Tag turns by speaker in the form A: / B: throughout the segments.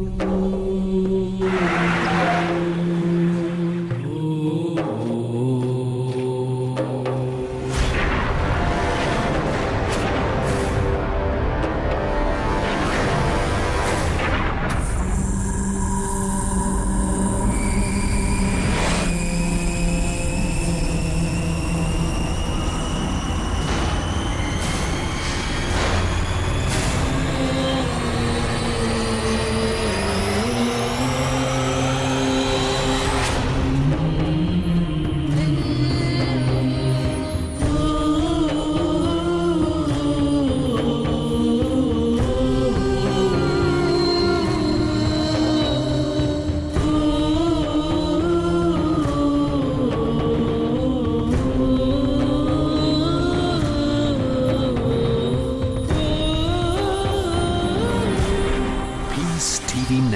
A: Ooh.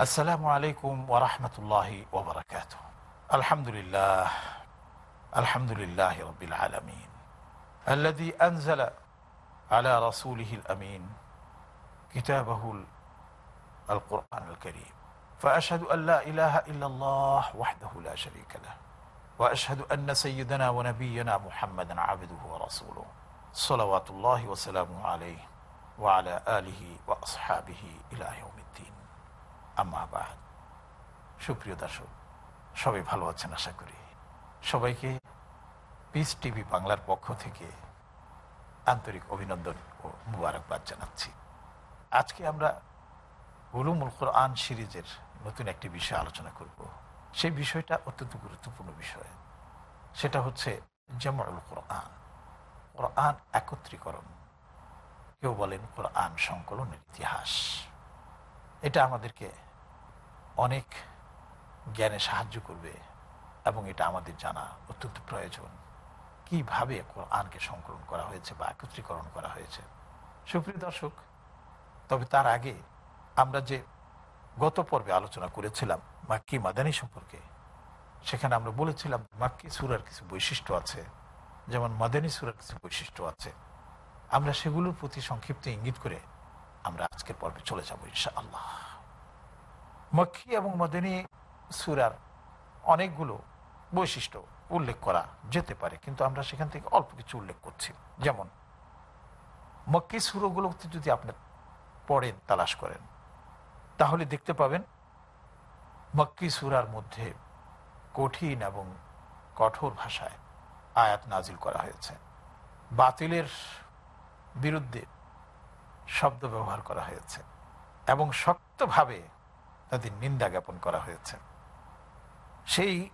B: السلام عليكم ورحمة الله وبركاته. الحمد لله الحمد لله رب العالمين. الذي أنزل على رسوله الأمين كتابه القرآن الكريم. فأشهد أن لا إله إلا الله وحده لا شريك له. وأشهد أن سيدنا ونبينا محمدا عبده ورسوله. صلوات الله وسلامه عليه وعلى آله وأصحابه إلى يوم সুপ্রিয় দর্শক, সবাই ভালো আছেন আশা করি। সবাইকে পিস টিভি বাংলার পক্ষ থেকে আন্তরিক অভিনন্দন ও মুবারকবাদ জানাচ্ছি। আজকে আমরা গুলুমুল কোরআন সিরিজের নতুন একটি বিষয় আলোচনা করব। সেই বিষয়টা অত্যন্ত গুরুত্বপূর্ণ বিষয়। সেটা হচ্ছে জামাল কোরআন। কোরআন একত্রীকরণ। কেউ বলেন কোরআন সংকলনের ইতিহাস। এটা আমাদেরকে অনেক জ্ঞানে সাহায্য করবে এবং এটা আমাদের জানা অত্যন্ত প্রয়োজন। কীভাবে কোরআনকে সংকলন করা হয়েছে বা একত্রীকরণ করা হয়েছে? সুপ্রিয় দর্শক, তবে তার আগে আমরা যে গত পর্বে আলোচনা করেছিলাম মাক্কি মাদানী সম্পর্কে, সেখানে আমরা বলেছিলাম মাক্কি সুরার কিছু বৈশিষ্ট্য আছে, যেমন মাদানী সুরার কিছু বৈশিষ্ট্য আছে। আমরা সেগুলোর প্রতি সংক্ষিপ্ত ইঙ্গিত করে আমরা আজকের পর্বে চলে যাব ইনশা আল্লাহ মক্কি এবং মদিনী সুরার অনেকগুলো বৈশিষ্ট্য উল্লেখ করা যেতে পারে, কিন্তু আমরা সেখান থেকে অল্প কিছু উল্লেখ করছি। যেমন, মক্কি সুরগুলোতে যদি আপনি পড়েন, তালাশ করেন, তাহলে দেখতে পাবেন মক্কি সুরার মধ্যে কঠিন এবং কঠোর ভাষায় আয়াত নাজিল করা হয়েছে। বাতিলের বিরুদ্ধে শব্দ ব্যবহার করা হয়েছে এবং শক্তভাবে তাদের নিন্দা জ্ঞাপন করা হয়েছে। সেই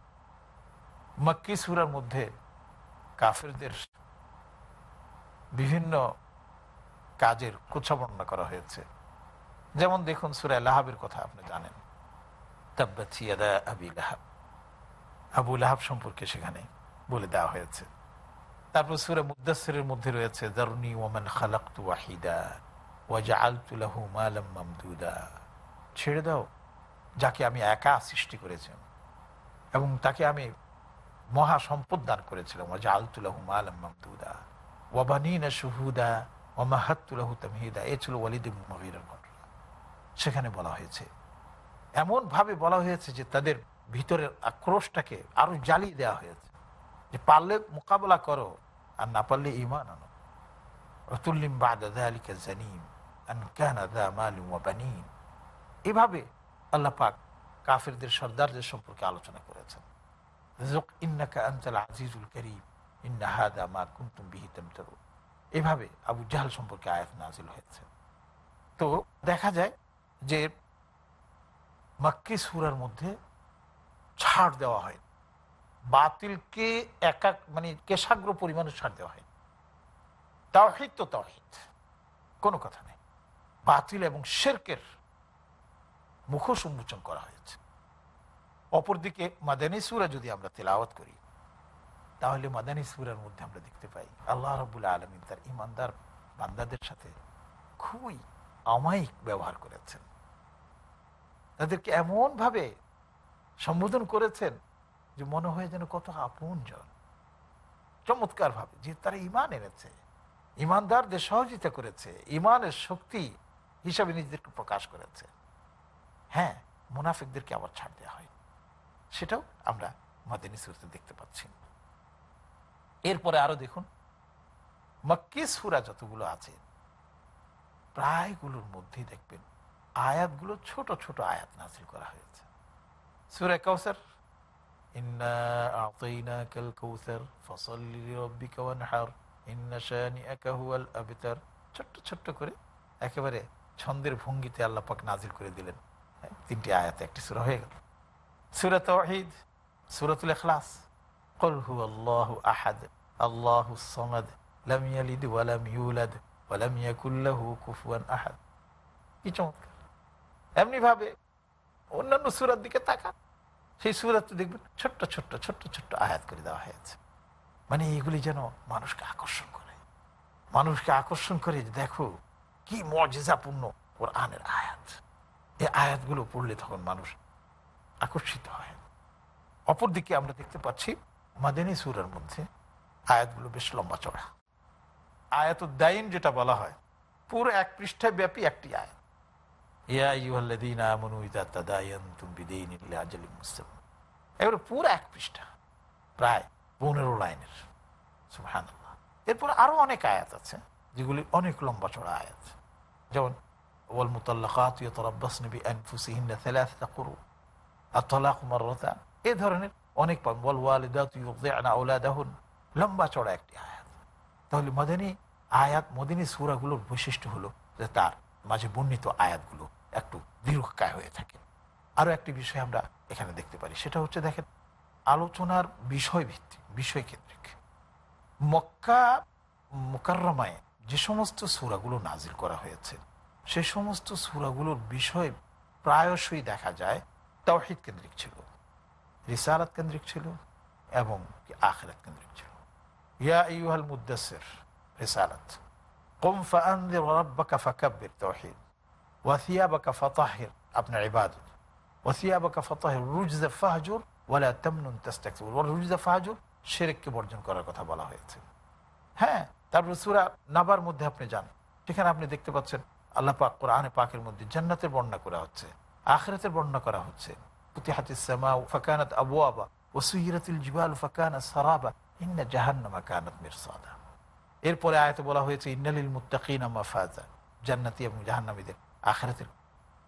B: মক্কি সুরার মধ্যে কাফেরদের বিভিন্ন কাজের কুচ্ছা বর্ণনা করা হয়েছে। যেমন দেখুন সুরায় লাহাবের কথা আপনি জানেন। আবি লাহাব। আবু লাহাব সম্পর্কে সেখানে বলে দেওয়া হয়েছে। তারপর সুরে মুদাসের মধ্যে রয়েছে দারুনি ওমান খালাক্তু ওয়াহিদা ওয়াজা আলতুলাহু মালাম মামদুদা। ছেড়ে দাও। যাকে আমি একা সৃষ্টি করেছিলাম। এবং তাকে আমি মহা সম্পদ দান করেছিলাম। ওয়াজা আলতুলাহু মালাম মামদুদা ওয়াবানিনা শুহুদা ওমাহাতুলাহু তামহিদা। এ ছিল ওয়ালিদ মহিরের ঘটনা। সেখানে বলা হয়েছে, এমনভাবে বলা হয়েছে যে তাদের ভিতরের আক্রোশটাকে আরও জ্বালিয়ে দেওয়া হয়েছে। যে পারলে মোকাবেলা করো, আর না পারলে ইমান আনো। রতুল্লিম বাদা আলিকা জানিম এভাবে আল্লাহ পাক কাফেরদের, সর্দারদের সম্পর্কে আলোচনা করেছেন। ইন্নাকা আনতাল আজিজুল করিম, ইন্না হাদা মা কুনতুম বিহি তামতারু এভাবে আবু জাহাল সম্পর্কে আয়াত নাজিল হয়েছে। তো দেখা যায় যে মাক্কি সুরার মধ্যে ছাড় দেওয়া হয়। বাতিলকে একাক মানে কেশাগ্র পরিমাণে ছাড় দেওয়া হয়। তাওহিদ তো তাওহিদ, কোনো কথা নেই। বাতিল এবং শেরকের মুখোশ উন্মোচন করা হয়েছে। অপরদিকে মাদানী সুরা যদি আমরা তেলাওয়াত করি, তাহলে মাদানী সুরার মধ্যে আমরা দেখতে পাই, আল্লাহ রবুল্লা আলমিন তার ইমানদার বান্দাদের সাথে খুবই অমায়িক ব্যবহার করেছেন। তাদেরকে এমনভাবে সম্বোধন করেছেন যে মনে হয় যেন কত আপন জন। চমৎকার ভাবে যে তারা ইমান এনেছে ইমানদারদের সহযোগিতা করেছে ইমানের শক্তি হিসাবে নিজেদেরকে প্রকাশ করেছে। হ্যাঁ মুনাফিকদেরকে আবার ছাড় দেওয়া হয়। সেটাও আমরা মাদিনী সুরতে দেখতে পাচ্ছি। এরপরে আরও দেখুন, মক্কি সুরা যতগুলো আছে, প্রায়গুলোর মধ্যেই দেখবেন আয়াতগুলো ছোট ছোট আয়াত নাজিল করা হয়েছে। সুরা হুয়াল ছোট্ট ছোট্ট করে একেবারে ছন্দের ভঙ্গিতে আল্লাহ পাক নাজিল করে দিলেন। তিনটি আয়াতে একটি সুরা হয়ে গেল। সুরত তহিদ সুরতুল এখলাস কলহু আল্লাহ আহাদ, আল্লাহ সমাদ, লাম ইয়ালিদ ওয়ালাম ইউলাদ ওয়ালাম ইয়াকুল্লাহু কুফুয়ান আহাদ। কি চমৎকার। এমনিভাবে অন্যান্য সুরার দিকে তাকান, সেই সুরাতে দেখবেন ছোট্ট ছোট্ট ছোট্ট ছোট্ট আয়াত করে দেওয়া হয়েছে। মানে এগুলি যেন মানুষকে আকর্ষণ করে। মানুষকে আকর্ষণ করে দেখো কি মর্যাদাপূর্ণ ওর আনের আয়াত। এই আয়াতগুলো পড়লে তখন মানুষ আকর্ষিত হয়। অপরদিকে আমরা দেখতে পাচ্ছি মাদানী সুরের মধ্যে আয়াতগুলো বেশ লম্বা চড়া। আয়াত দাইন যেটা বলা হয়, পুরো এক পৃষ্ঠায় ব্যাপী একটি আয়াত। এবারে পুরো এক পৃষ্ঠা, প্রায় পনেরো লাইনের। এরপর আরও অনেক আয়াত আছে, যেগুলি অনেক লম্বা চড়া আয়াত। যেমন ধরনের অনেক একটি আয়াত। তাহলে মদিনী আয়াত, মদিনী সূরাগুলোর বৈশিষ্ট্য হলো যে তার মাঝে বর্ণিত আয়াতগুলো একটু দীর্ঘকায় হয়ে থাকে। আরও একটি বিষয় আমরা এখানে দেখতে পারি। সেটা হচ্ছে দেখেন, আলোচনার বিষয় ভিত্তিক বিষয় কেন্দ্রিক মক্কা মোকাররমায় যে সমস্ত সুরাগুলো নাজিল করা হয়েছে সে সমস্ত সুরাগুলোর বিষয় প্রায়শই দেখা যায়, তাওহিদ কেন্দ্রিক ছিল রিসারাত কেন্দ্রিক ছিল এবং আখরাত কেন্দ্রিক ছিল। ইয়া ইউহাল মুদাসের রিসারাত শেরেককে বর্জন করার কথা বলা হয়েছে। হ্যাঁ সুরা নাবার মধ্যে আপনি যান আপনি দেখতে পাচ্ছেন আল্লাহ পাক কোরআনে পাকের মধ্যে জান্নাতের বর্ণনা করা হচ্ছে, আখরাতের বর্ণনা করা হচ্ছে। এরপরে বলা হয়েছে জান্নাতি এবং জাহান্নামীদের আখরাতের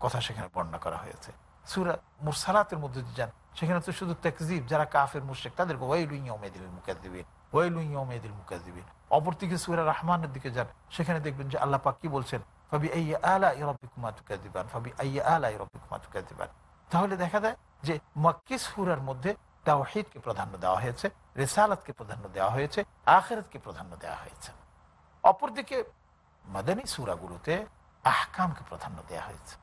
B: কথা সেখানে বর্ণনা করা হয়েছে। সুরা মুরসালাতের মধ্যে যান সেখানে তো শুধু তেকজিব যারা কাফের মুশেক তাদেরকে ওয়াইলুইয়মেদিল মুকাদ্দিবিন ওয়াইলুইয়মেদিল মুকাদ্দিবিন অপরদিকে সুরা রহমানের দিকে যান, সেখানে দেখবেন যে আল্লাহ পাক কি বলছেন? তাহলে দেখা যায় যে মক্কি সুরার মধ্যে তাওহীদকে প্রাধান্য দেওয়া হয়েছে, রেসালাতকে প্রাধান্য দেওয়া হয়েছে, আখেরাতকে প্রাধান্য দেওয়া হয়েছে। অপরদিকে মাদানী সুরাগুলোতে আহকামকে প্রাধান্য দেওয়া হয়েছে।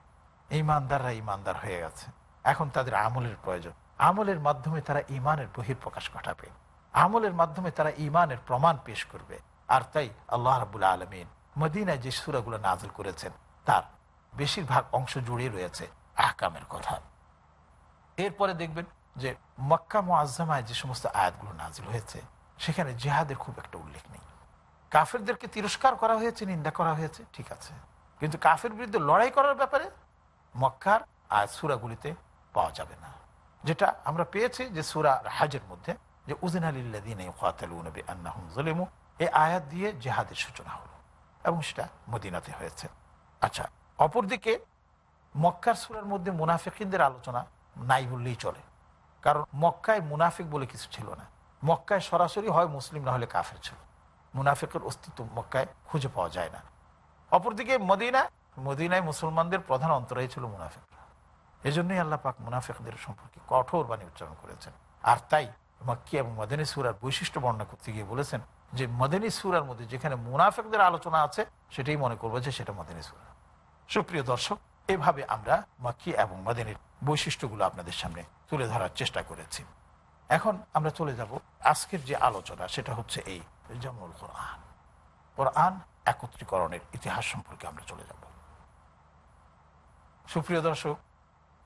B: ইমানদাররা ইমানদার হয়ে গেছে। এখন তাদের আমলের প্রয়োজন। আমলের মাধ্যমে তারা ইমানের বহির প্রকাশ ঘটাবে। আমলের মাধ্যমে তারা ইমানের প্রমাণ পেশ করবে। আর তাই আল্লাহ রাবুল আলমিন মদিনায় যে সুরাগুলো নাজল করেছেন, তার বেশিরভাগ অংশ জুড়ে রয়েছে আহকামের কথা। এরপরে দেখবেন যে মক্কা মোয়াজ্জামায় যে সমস্ত আয়াতগুলো নাজিল হয়েছে, সেখানে জেহাদের খুব একটা উল্লেখ নেই। কাফেরদেরকে তিরস্কার করা হয়েছে, নিন্দা করা হয়েছে, ঠিক আছে। কিন্তু কাফের বিরুদ্ধে লড়াই করার ব্যাপারে মক্কার আয়াত সুরাগুলিতে পাওয়া যাবে না। যেটা আমরা পেয়েছি যে সুরা হাজের মধ্যে, যে উজিন আলিল্লাদিন এই আয়াত দিয়ে জেহাদের সূচনা হলো। এবং সেটা মদিনাতে হয়েছে। আচ্ছা অপরদিকে মক্কার সুরার মধ্যে মুনাফিকিনদের আলোচনা নাই বললেই চলে। কারণ মক্কায় মুনাফিক বলে কিছু ছিল না। মক্কায় সরাসরি হয় মুসলিম, না হলে কাফের ছিল। মুনাফিকের অস্তিত্ব মক্কায় খুঁজে পাওয়া যায় না। অপরদিকে মদিনা, মদিনায় মুসলমানদের প্রধান অন্তরাই ছিল মুনাফিকরা। এই জন্যই আল্লাহ পাক মুনাফিকদের সম্পর্কে কঠোর বাণী উচ্চারণ করেছেন। আর তাই মক্কি এবং মদিনী সুরার বৈশিষ্ট্য বর্ণনা করতে গিয়ে বলেছেন যে মদিনী সুরার মধ্যে যেখানে মুনাফেকদের আলোচনা আছে, সেটাই মনে করব যে সেটা মদিনী সুরা। সুপ্রিয় দর্শক, এভাবে আমরা মক্কি এবং মদিনীর বৈশিষ্ট্যগুলো আপনাদের সামনে তুলে ধরার চেষ্টা করেছি। এখন আমরা চলে যাব আজকের যে আলোচনা, সেটা হচ্ছে এই জামুল কোরআন। কোরআন একত্রীকরণের ইতিহাস সম্পর্কে আমরা চলে যাব। সুপ্রিয় দর্শক,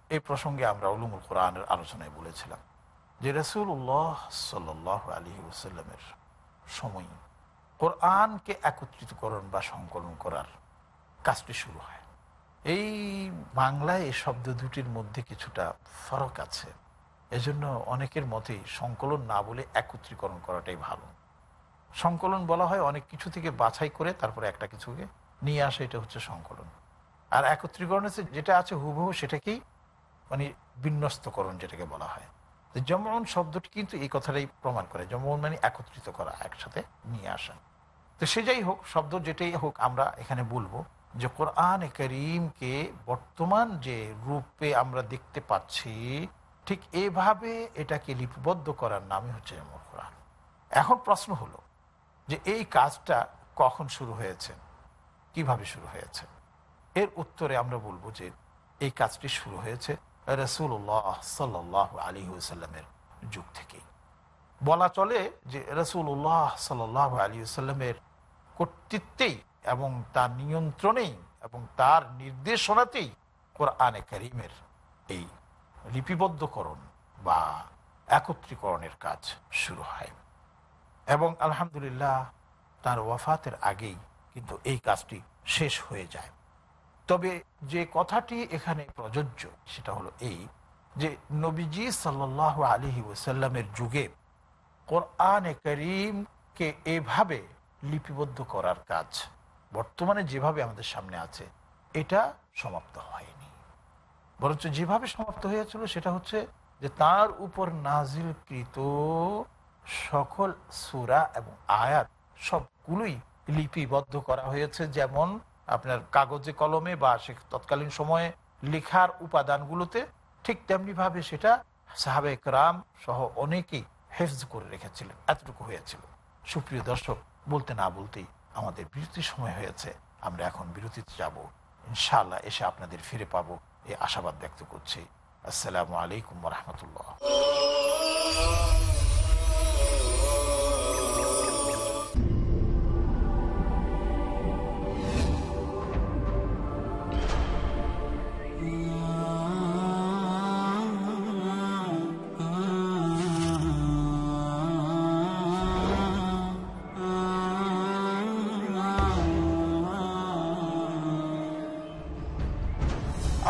B: এই প্রসঙ্গে আমরা উলুমুল কোরআনের আলোচনায় বলেছিলাম যে রসুল উল্লাহ সাল আলী ওসাল্লামের সময় কোরআনকে একত্রিতকরণ বা সংকলন করার কাজটি শুরু হয়। এই বাংলায় এই শব্দ দুটির মধ্যে কিছুটা ফরক আছে। এজন্য অনেকের মতেই সংকলন না বলে একত্রীকরণ করাটাই ভালো। সংকলন বলা হয় অনেক কিছু থেকে বাছাই করে তারপরে একটা কিছুকে নিয়ে আসা, এটা হচ্ছে সংকলন। আর একত্রীকরণ যেটা আছে হুবহু সেটাকেই মানে বিন্যস্তকরণ যেটাকে বলা হয়। তো যেমন শব্দটি কিন্তু এই কথাটাই প্রমাণ করে যেমন মানে একত্রিত করা, একসাথে নিয়ে আসা। তো সে যাই হোক, শব্দ যেটাই হোক আমরা এখানে বলব যে কোরআন করিমকে বর্তমান যে রূপে আমরা দেখতে পাচ্ছি, ঠিক এভাবে এটাকে লিপিবদ্ধ করার নামই হচ্ছে যেমন কোরআন। এখন প্রশ্ন হলো যে এই কাজটা কখন শুরু হয়েছে, কীভাবে শুরু হয়েছে? এর উত্তরে আমরা বলব যে এই কাজটি শুরু হয়েছে রসুল্লাহ সাল্লাহ আলী সাল্লামের যুগ থেকেই। বলা চলে যে রসুল্লাহ সাল্লাহ আলী সাল্লামের কর্তৃত্বেই এবং তার নিয়ন্ত্রণেই এবং তার নির্দেশনাতেই কোরআনে করিমের এই লিপিবদ্ধকরণ বা একত্রীকরণের কাজ শুরু হয়। এবং আলহামদুলিল্লাহ তার ওয়াফাতের আগেই কিন্তু এই কাজটি শেষ হয়ে যায়। তবে যে কথাটি এখানে প্রযোজ্য, সেটা হলো এই যে নবীজি সাল্লাহ আলহি ওসাল্লামের যুগে কোরআনে করিমকে এভাবে লিপিবদ্ধ করার কাজ বর্তমানে যেভাবে আমাদের সামনে আছে, এটা সমাপ্ত হয়নি। বরঞ্চ যেভাবে সমাপ্ত হয়েছিল, সেটা হচ্ছে যে তার উপর নাজিলকৃত সকল সুরা এবং আয়াত সবগুলোই লিপিবদ্ধ করা হয়েছে, যেমন আপনার কাগজে কলমে বা সে তৎকালীন সময়ে লেখার উপাদানগুলোতে ঠিক তেমনি ভাবে সেটা সাহাবে রাম সহ অনেকেই হেফজ করে রেখেছিলেন। এতটুকু হয়েছিল। সুপ্রিয় দর্শক, বলতে না বলতেই আমাদের বিরতির সময় হয়েছে। আমরা এখন বিরতিতে যাব। ইনশাআল্লাহ এসে আপনাদের ফিরে পাবো। এই আশাবাদ ব্যক্ত করছি। আসসালামু আলাইকুম রহমতুল্লাহ।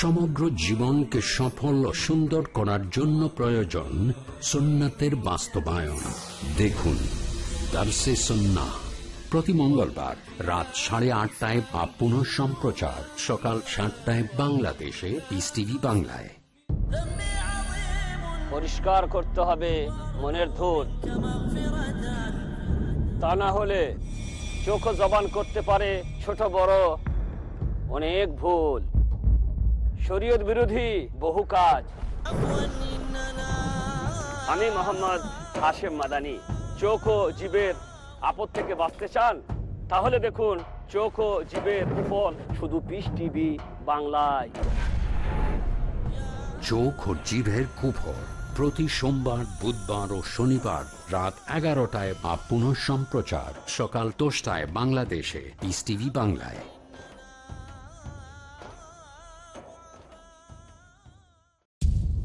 A: সমগ্র জীবনকে সফল ও সুন্দর করার জন্য প্রয়োজন সুন্নাতের বাস্তবায়ন। দেখুন, দার্সে সন্না প্রতি মঙ্গলবার রাত সাড়ে আটটায় বা পুনঃ সম্প্রচার সকাল সাতটায় বাংলাদেশে বাংলায়।
C: পরিষ্কার করতে হবে মনের ধূল। তা না হলে চোখ জবান করতে পারে ছোট বড় অনেক ভুল। শরীয়ত বিরোধী বহু কাজ। আমি মোহাম্মদ হাশেম মাদানি। চোখ ও জীবের আপদ থেকে বাঁচতে চান? তাহলে দেখুন, চোখ ও জীবের উপর শুধু পিস টিভি বাংলায়।
A: চোখ ও জিভের কুফল প্রতি সোমবার, বুধবার ও শনিবার রাত এগারোটায় বা পুনঃ সম্প্রচার সকাল দশটায় বাংলাদেশে, পিস টিভি বাংলায়।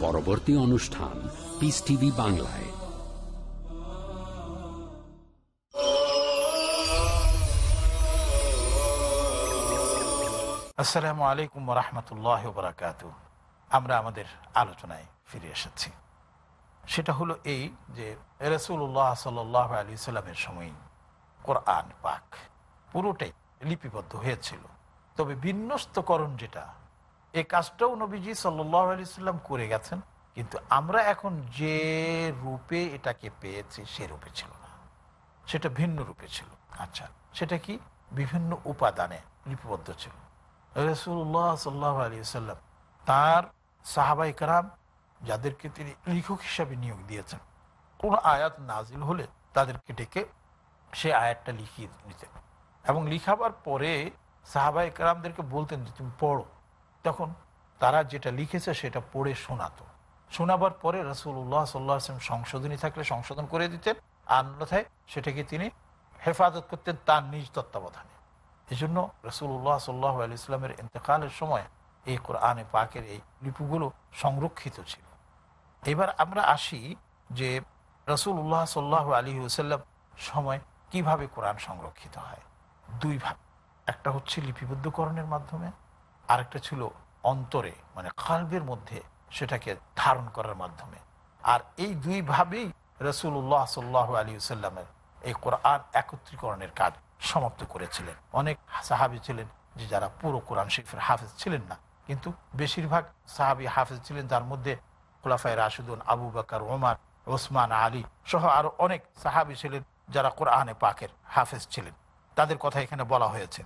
A: পরবর্তী অনুষ্ঠান পিস টিভি বাংলায়।
B: আসসালামু আলাইকুম রহমতুল্লাহ বারাকাত আমরা আমাদের আলোচনায় ফিরে এসেছি। সেটা হলো এই যে রসুল্লাহ সাল আলী সাল্লামের সময় কোরআন পাক পুরোটাই লিপিবদ্ধ হয়েছিল। তবে বিন্যস্তকরণ যেটা এই কাজটাও নবীজি সাল্লাম করে গেছেন, কিন্তু আমরা এখন যে রূপে এটাকে পেয়েছি সে রূপে ছিল না। সেটা ভিন্ন রূপে ছিল। আচ্ছা সেটা কি? বিভিন্ন উপাদানে লিপিবদ্ধ ছিল। রসুল্লাহ সাল্লাহ আলী সাল্লাম তার সাহাবাই কারাম যাদেরকে তিনি লেখক হিসাবে নিয়োগ দিয়েছেন, কোন আয়াত নাজিল হলে তাদেরকে ডেকে সে আয়াতটা লিখিয়ে নিতেন এবং লিখাবার পরে সাহাবাই কারামদেরকে বলতেন যে, তুমি পড়ো। তখন তারা যেটা লিখেছে সেটা পড়ে শোনাতো। শোনাবার পরে রসুল্লাহ সাল্লাহ আসলাম সংশোধনী থাকলে সংশোধন করে দিতেন আর অন্যথায় সেটাকে তিনি হেফাজত করতেন তার নিজ তত্ত্বাবধানে। এই জন্য রসুল্লাহ সাল্লাহ আলি ইসলামের ইন্তকালের সময় এই কোরআনে পাকের এই লিপিগুলো সংরক্ষিত ছিল। এবার আমরা আসি যে রসুল্লাহ সাল্লাহ আলী হুসাল্লাম সময় কীভাবে কোরআন সংরক্ষিত হয়? দুই ভাগ। একটা হচ্ছে লিপিবদ্ধকরণের মাধ্যমে আরেকটা ছিল অন্তরে মানে কালবের মধ্যে সেটাকে ধারণ করার মাধ্যমে। আর এই দুইভাবেই রসুল্লাহ সাল্লাহ আলী সাল্লামের এই কোরআন একত্রীকরণের কাজ সমাপ্ত করেছিলেন। অনেক সাহাবি ছিলেন যে যারা পুরো কোরআন শরীফের হাফেজ ছিলেন না, কিন্তু বেশিরভাগ সাহাবি হাফেজ ছিলেন যার মধ্যে খোলাফায় রাশিদুন আবু বাকর ওমার ওসমান আলী সহ আরও অনেক সাহাবি ছিলেন যারা কোরআনে পাকের হাফেজ ছিলেন। তাদের কথা এখানে বলা হয়েছে।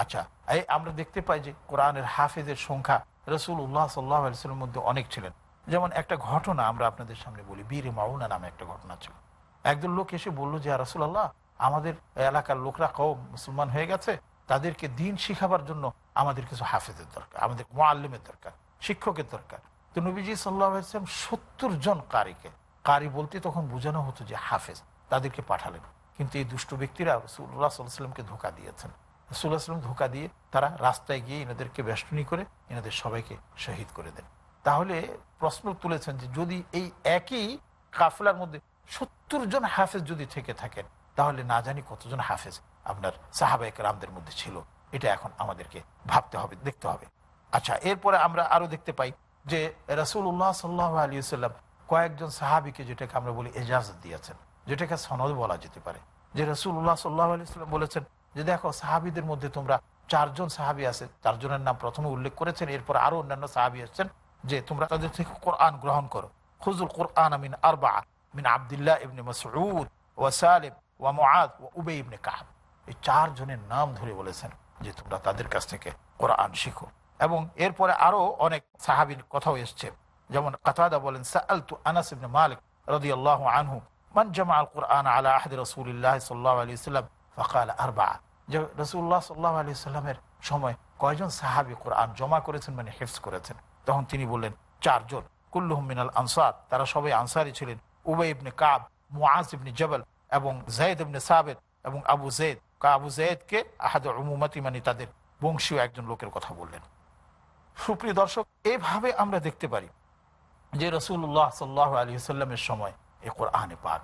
B: আচ্ছা এই আমরা দেখতে পাই যে কোরআনের হাফেজের সংখ্যা রসুল উল্লাহ সাল্লাহ মধ্যে অনেক ছিলেন। যেমন একটা ঘটনা আমরা আপনাদের সামনে বলি, বীর মাউনা নামে একটা ঘটনা ছিল। একজন লোক এসে বলল যে রাসুল্লাহ আমাদের এলাকার লোকরা কম মুসলমান হয়ে গেছে, তাদেরকে দিন শিখাবার জন্য আমাদের কিছু হাফেজের দরকার, আমাদের মোয়াল্লিমের দরকার, শিক্ষকের দরকার। তো নবীজি সাল্লাম সত্তর জন কারিকে, কারি বলতে তখন বোঝানো হতো যে হাফেজ, তাদেরকে পাঠালেন। কিন্তু এই দুষ্ট ব্যক্তিরা রসুল্লাহ সাল্লাহ সাল্লামকে ধোকা দিয়েছেন। রসুল্লাহ সাল্লাম ধোকা দিয়ে তারা রাস্তায় গিয়ে এনাদেরকে বেষ্টনী করে এনাদের সবাইকে শহীদ করে দেন। তাহলে প্রশ্ন তুলেছেন যে যদি এই একই কাফলার মধ্যে সত্তর জন হাফেজ যদি থেকে থাকেন, তাহলে না জানি কতজন হাফেজ আপনার সাহাবাহিক রামদের মধ্যে ছিল। এটা এখন আমাদেরকে ভাবতে হবে, দেখতে হবে। আচ্ছা এরপরে আমরা আরও দেখতে পাই যে রসুল্লাহ সাল্লাহ আলী সাল্লাম কয়েকজন সাহাবিকে যেটাকে আমরা বলি এজাজত দিয়েছেন, যেটাকে সনদ বলা যেতে পারে। যে রসুল্লাহ সাল্লাহ আলী সাল্লাম বলেছেন যে দেখো, সাহাবিদের মধ্যে তোমরা চারজন সাহাবি আছে, চারজনের নাম প্রথমে উল্লেখ করেছেন, এরপর আরও অন্যান্য সাহাবি আসছেন যে তোমরা তাদের থেকে কোরআন গ্রহণ করো। খুজুল কোরআন আমিন আরবা মিন আবদুল্লাহ ইবনে মসউদ, ওয়া সালেম, ওয়া মুআদ ওয়া উবাই ইবনে কাব এই চারজনের নাম ধরে বলেছেন যে তোমরা তাদের কাছ থেকে কোরআন শিখো। এবং এরপরে আরও অনেক সাহাবির কথাও এসছে। যেমন কাতাদা বলেন, সাআলতু আনাস ইবনে মালিক রাদিয়াল্লাহু আনহু, মান জামা আল কোরআন আলা আহদি রাসূলিল্লাহ সাল্লাল্লাহু আলাইহি সাল্লাম ফাকাল আরবা যে রাসূলুল্লাহ সাল্লাল্লাহু আলাইহি সাল্লামের সময় কয়জন সাহাবী কোরআন জমা করেছেন মানে করেছেন? তখন তিনি বললেন, চারজন। আনসার। তারা সবাই আনসারি ছিলেন। ইবনে কাব ইবনে জবল এবং ইবনে সাবেদ এবং আবু জেদ আবু জেদকে আহাদ মানে তাদের বংশীয় একজন লোকের কথা বললেন। সুপ্রিয় দর্শক, এভাবে আমরা দেখতে পারি যে রসুল্লাহ সাল্লাহ আলী সাল্লামের সময় এ কোরআনে পাক।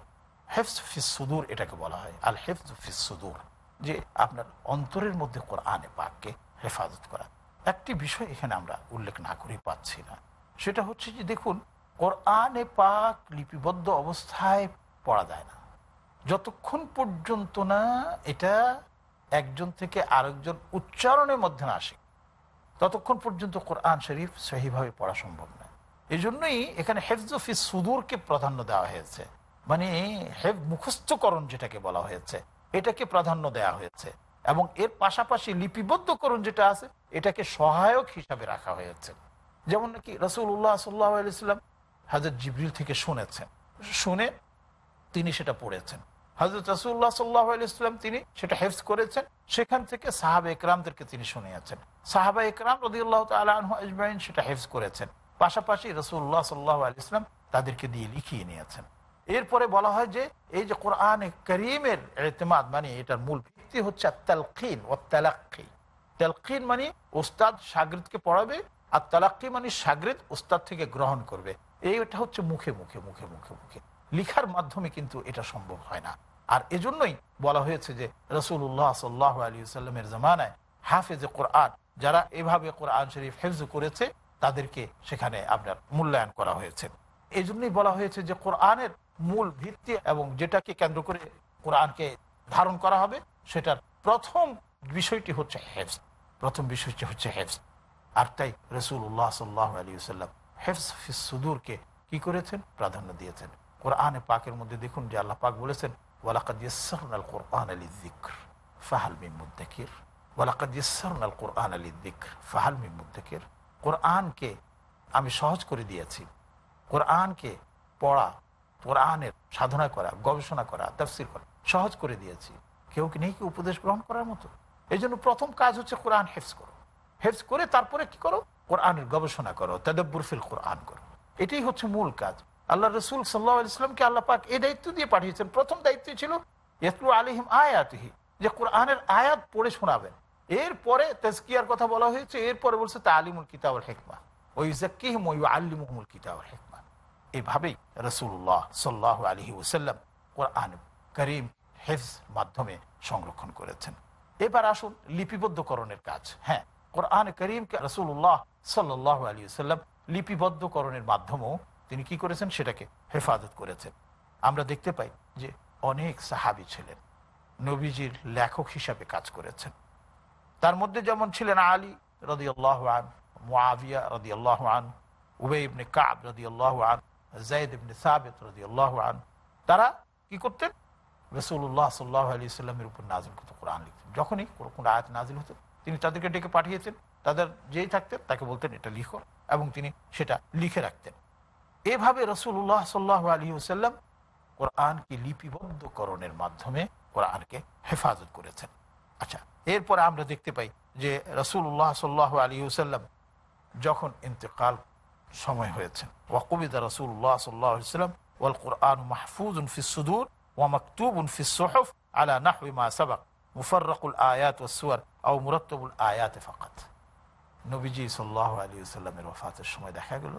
B: হেফজ ফিস সুদূর এটাকে বলা হয়। আল হেফজ ফিস সুদূর, যে আপনার অন্তরের মধ্যে কোরআনে পাককে হেফাজত করা। একটি বিষয় এখানে আমরা উল্লেখ না করে পাচ্ছি না। সেটা হচ্ছে যে দেখুন, কোরআনে পাক লিপিবদ্ধ অবস্থায় পড়া যায় না। যতক্ষণ পর্যন্ত না এটা একজন থেকে আরেকজন উচ্চারণের মধ্যে না আসে, ততক্ষণ পর্যন্ত কোরআন শরীফ সহিভাবে পড়া সম্ভব নয় এই জন্যই এখানে হেফজফিস সুদূরকে প্রাধান্য দেওয়া হয়েছে। মানে হেফ মুখস্থকরণ যেটাকে বলা হয়েছে, এটাকে প্রাধান্য দেওয়া হয়েছে এবং এর পাশাপাশি লিপিবদ্ধকরণ যেটা আছে, এটাকে সহায়ক হিসাবে রাখা হয়েছে। যেমন নাকি রসুল্লাহ সাল্লাহ আলাইসাল্লাম হাজর জিবরিল থেকে শুনেছেন। শুনে তিনি সেটা পড়েছেন। হজরত রসুল্লাহ সাল্লাহ আলাইস্লাম তিনি সেটা হেফজ করেছেন। সেখান থেকে সাহাবা একরামদেরকে তিনি শুনিয়েছেন। সাহাবা একরাম রদিউল্লাহ তালু আজমাইন সেটা হেফজ করেছেন। পাশাপাশি রসুল্লাহ সাল্লাহ আলি ইসলাম তাদেরকে দিয়ে লিখিয়ে নিয়েছেন। এরপরে বলা হয় যে এই যে কোরআন করিমের এতেমাদ মানে এটার মূল ভিত্তি হচ্ছে তালকিন ও তালাক্কি তালকিন মানে ওস্তাদ সাগরিদকে পড়াবে, আর তালাক্কি মানে সাগরিদ ওস্তাদ থেকে গ্রহণ করবে। এইটা হচ্ছে মুখে মুখে মুখে মুখে মুখে। লিখার মাধ্যমে কিন্তু এটা সম্ভব হয় না। আর এজন্যই বলা হয়েছে যে রসুল্লাহ সাল্লাহ আলী সাল্লামের জামানায় হাফেজে কোরআন, যারা এভাবে কোরআন শরীফ হেফজ করেছে, তাদেরকে সেখানে আপনার মূল্যায়ন করা হয়েছে। এই জন্যই বলা হয়েছে যে কোরআনের মূল ভিত্তি এবং যেটাকে কেন্দ্র করে কোরআনকে ধারণ করা হবে, সেটার প্রথম বিষয়টি হচ্ছে হেফজ। প্রথম বিষয়টি হচ্ছে হেফজ। আর তাই রসুল্লাহ সাল্লাহ আলী সাল্লাম হেফজ সুদূরকে কি করেছেন? প্রাধান্য দিয়েছেন। কোরআনে পাকের মধ্যে দেখুন যে আল্লাহ পাক বলেছেন আলী কোরআন কোরআনকে আমি সহজ করে দিয়েছি। কোরআনকে পড়া কোরআনের সাধনা করা, গবেষণা করা, তাফসির করা, সহজ করে দিয়েছি। কেউ কি নেই কি উপদেশ গ্রহণ করার মতো? এই জন্য প্রথম কাজ হচ্ছে কোরআন হেফজ করো। হেফজ করে তারপরে কি করো? কোরআনের গবেষণা করো, তাদব্বুর ফিল কোরআন করো। এটাই হচ্ছে মূল কাজ। আল্লাহ রসুল সাল্লাহ ইসলামকে আল্লাহ পাক এই দায়িত্ব দিয়ে পাঠিয়েছেন। প্রথম দায়িত্ব ছিল ইয়াতলু আলিহিম আয়াতহি, যে কোরআনের আয়াত পড়ে শোনাবেন। এরপরে তেজকিয়ার কথা বলা হয়েছে, এরপরে বলছে তা আলিমুল কিতাবুল হেকমা। ওই জাকিহিম ওই আল্লিমুল কিতাবুল হেকমা। এভাবেই রসুল্লাহ সাল্লাহ আলহি ওসাল্লাম কোরআন করিম, হেফজ মাধ্যমে সংরক্ষণ করেছেন। এবার আসুন লিপিবদ্ধকরণের কাজ। হ্যাঁ কোরআন করিমকে রসুল্লাহ সাল্লাহ আলী সাল্লাম লিপিবদ্ধকরণের মাধ্যমেও তিনি কি করেছেন? সেটাকে হেফাজত করেছেন। আমরা দেখতে পাই যে অনেক সাহাবি ছিলেন, নবীজির লেখক হিসাবে কাজ করেছেন। তার মধ্যে যেমন ছিলেন আলী রদি আল্লাহ আন, মুআবিয়া রদি আল্লাহ আন উবে ইবনে কাব আল্লাহ আন তারা কি করতেন? রসুল্লাহ সাল্লাহ সাল্লামের উপর নাজিল করতো কোরআন লিখতেন। যখনই কোনো কোনো আয়াত নাজিল তিনি তাদেরকে ডেকে পাঠিয়েছেন। তাদের যেই থাকতেন, তাকে বলতেন, এটা লিখো। এবং তিনি সেটা লিখে রাখতেন। এভাবে রসুল্লাহ সাল্লাহ আলী সাল্লাম কোরআনকে লিপিবদ্ধকরণের মাধ্যমে কোরআনকে হেফাজত করেছেন। আচ্ছা এরপরে আমরা দেখতে পাই যে রসুল্লাহ সাল্লাহ আলী সাল্লাম যখন ইন্তেকাল সময় হয়েছেন ওয়াকুবিদা রসুল্লাহ সাল্লাহ সাল্লাম ওয়াল কোরআন মাহফুজ ফিসুদুর ওয়ামাকতুব ফিসহফ আলা নাহবি মা সাবাক, মুফাররকুল আয়াত ওয়াসুয়ার আও মুরত্তবুল আয়াত ফাকাত। নবীজি সাল্লাহ আলী সাল্লামের ওফাতের সময় দেখা গেল,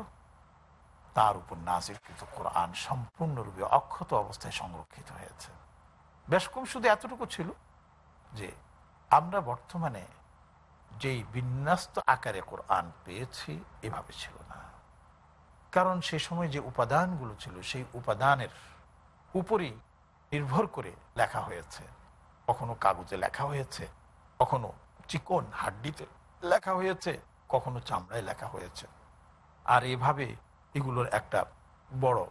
B: তার উপর নাজির কিন্তু কোরআন সম্পূর্ণরূপে অক্ষত অবস্থায় সংরক্ষিত হয়েছে। বেশ কম শুধু এতটুকু ছিল যে, আমরা বর্তমানে যেই বিন্যস্ত আকারে কোরআন পেয়েছি, এভাবে ছিল না। কারণ সে সময় যে উপাদানগুলো ছিল, সেই উপাদানের উপরই নির্ভর করে লেখা হয়েছে। কখনো কাগজে লেখা হয়েছে, কখনো চিকন হাড্ডিতে লেখা হয়েছে, কখনো চামড়ায় লেখা হয়েছে। আর এভাবে এগুলোর একটা বড়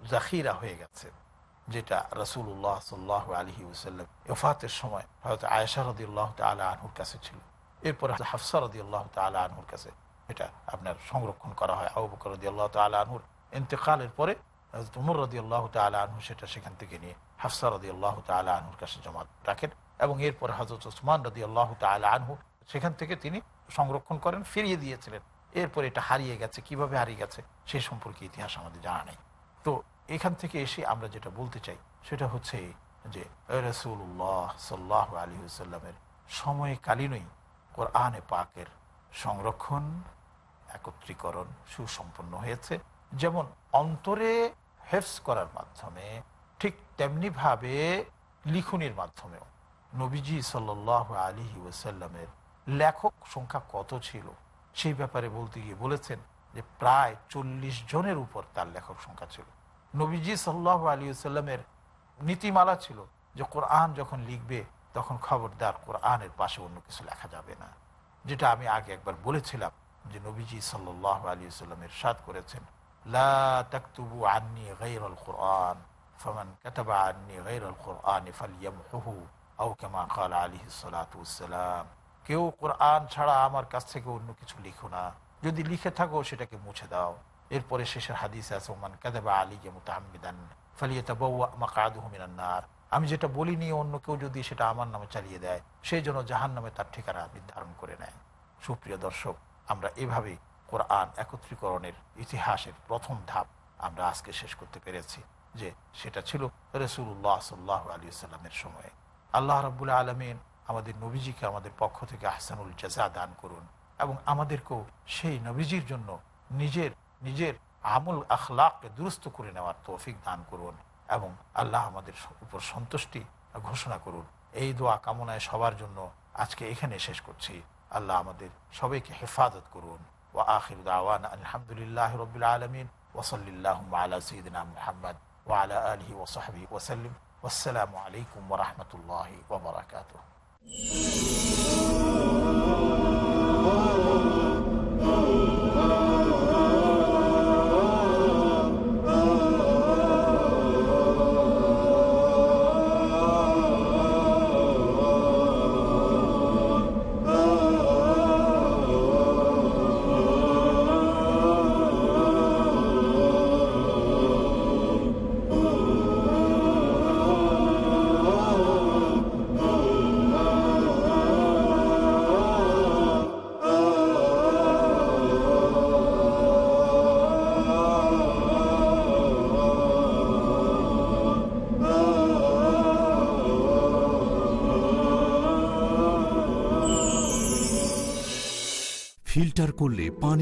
B: জাখিরা হয়ে গেছে, যেটা রসুল্লাহ সাল্লাহ আলহি ওসাল্লাম ইফাতের সময় হয়তো আয়েশা রদি আল্লাহ তালা আনহুর কাছে ছিল। এরপরে হাফসা রদি আল্লাহ তালা আনহুর কাছে এটা আপনার সংরক্ষণ করা হয়। আবু বকর রদি আল্লাহ তালা আনহুর ইন্তেকালের পরে তুমর রদি আল্লাহ তালা আনহু সেটা সেখান থেকে নিয়ে হাফসা রদি আল্লাহ তালা আনহুর কাছে জমা রাখেন এবং এরপর হজরত ওসমান রদি আল্লাহ তালা আনহু সেখান থেকে তিনি সংরক্ষণ করেন, ফিরিয়ে দিয়েছিলেন। এরপর এটা হারিয়ে গেছে। কীভাবে হারিয়ে গেছে? সে সম্পর্কে ইতিহাস আমাদের জানা নেই। তো এখান থেকে এসে আমরা যেটা বলতে চাই, সেটা হচ্ছে যে রসুল্লাহ সাল্লাহ আলী সাল্লামের সময়কালীনই কোরআনে পাকের সংরক্ষণ একত্রীকরণ সুসম্পন্ন হয়েছে। যেমন অন্তরে হেফস করার মাধ্যমে ঠিক তেমনিভাবে লিখনির মাধ্যমেও নবীজি সাল্লাহ আলী ওসাল্লামের লেখক সংখ্যা কত ছিল? সেই ব্যাপারে বলতে গিয়ে বলেছেন যে প্রায় চল্লিশ জনের উপর তার লেখক সংখ্যা ছিল। নবীজি সাল্লাহ আলী সাল্লামের নীতিমালা ছিল যে কোরআন যখন লিখবে, তখন খবরদার কোরআনের পাশে অন্য কিছু লেখা যাবে না। যেটা আমি আগে একবার বলেছিলাম। যে নবীজি সাল্লাহ আলী সাল্লামের সাদ করেছেন, লা আন্নি ওয়াসসালাম। কেউ কোরআন ছাড়া আমার কাছ থেকে অন্য কিছু লিখো না। যদি লিখে থাকো, সেটাকে মুছে দাও। এরপরে শেষের হাদিস আমি যেটা বলিনি, অন্য কেউ যদি সেটা আমার নামে চালিয়ে দেয় সেই জন্য জাহান নামে তার ঠিকানা নির্ধারণ করে নেয়। সুপ্রিয় দর্শক আমরা এভাবে কোরআন একত্রীকরণের ইতিহাসের প্রথম ধাপ আমরা আজকে শেষ করতে পেরেছি, যে সেটা ছিল রসুল্লাহ সাল্লাহ আলী সাল্লামের সময়ে। আল্লাহ রাবুল আলমিন আমাদের নবীজিকে আমাদের পক্ষ থেকে আহসানুল জাজা দান করুন এবং আমাদেরকেও সেই নবীজির জন্য নিজের নিজের আমল আখলাককে দুরস্ত করে নেওয়ার তৌফিক দান করুন এবং আল্লাহ আমাদের উপর সন্তুষ্টি ঘোষণা করুন। এই দোয়া কামনায় সবার জন্য আজকে এখানে শেষ করছি। আল্লাহ আমাদের সবাইকে হেফাজত করুন। ও আখির দাওয়ান আলহামদুলিল্লাহ রবিল আলমিন। ওসলিল্লাহ আলা সঈদিনা মোহাম্মদ ওয়ালা আলহি ওসহাবি ওসাল্লিম আসসালামু আলাইকুম ওরহমতুল্লাহ ওবরাকাত
D: ফিল্টার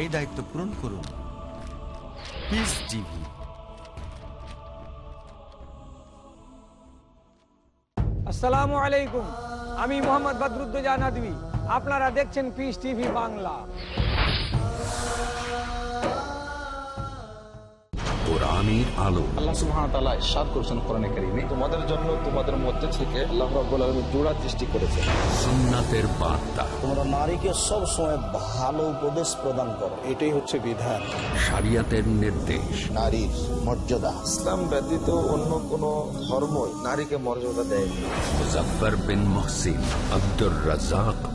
E: এই দায়িত্ব পূরণ করুন। পিস টিভি
F: আসসালামু আলাইকুম। আমি মোহাম্মদ বদরুদ্দোজা নদী আপনারা দেখছেন পিস টিভি বাংলা।
A: কোরআনের আলো।
G: আল্লাহ সুবহানাহু ওয়া তাআলা ইরশাদ করেছেন কোরআনে কারীমে তোমাদের জন্য তোমাদের মধ্যে থেকে আল্লাহ রাব্বুল আলামিন জোড়া সৃষ্টি করেছেন।
A: সুন্নাতের বার্তা।
H: তোমরা নারীকে সব সময় ভালো উপদেশ প্রদান করো। এটাই হচ্ছে বিধান।
A: শরিয়াতের নির্দেশ।
H: নারীর মর্যাদা।
G: ইসলাম ব্যতীত অন্য কোন ধর্ম নারীকে মর্যাদা দেয়নি।
A: Muzaffar bin Mohsin Abdur Razzak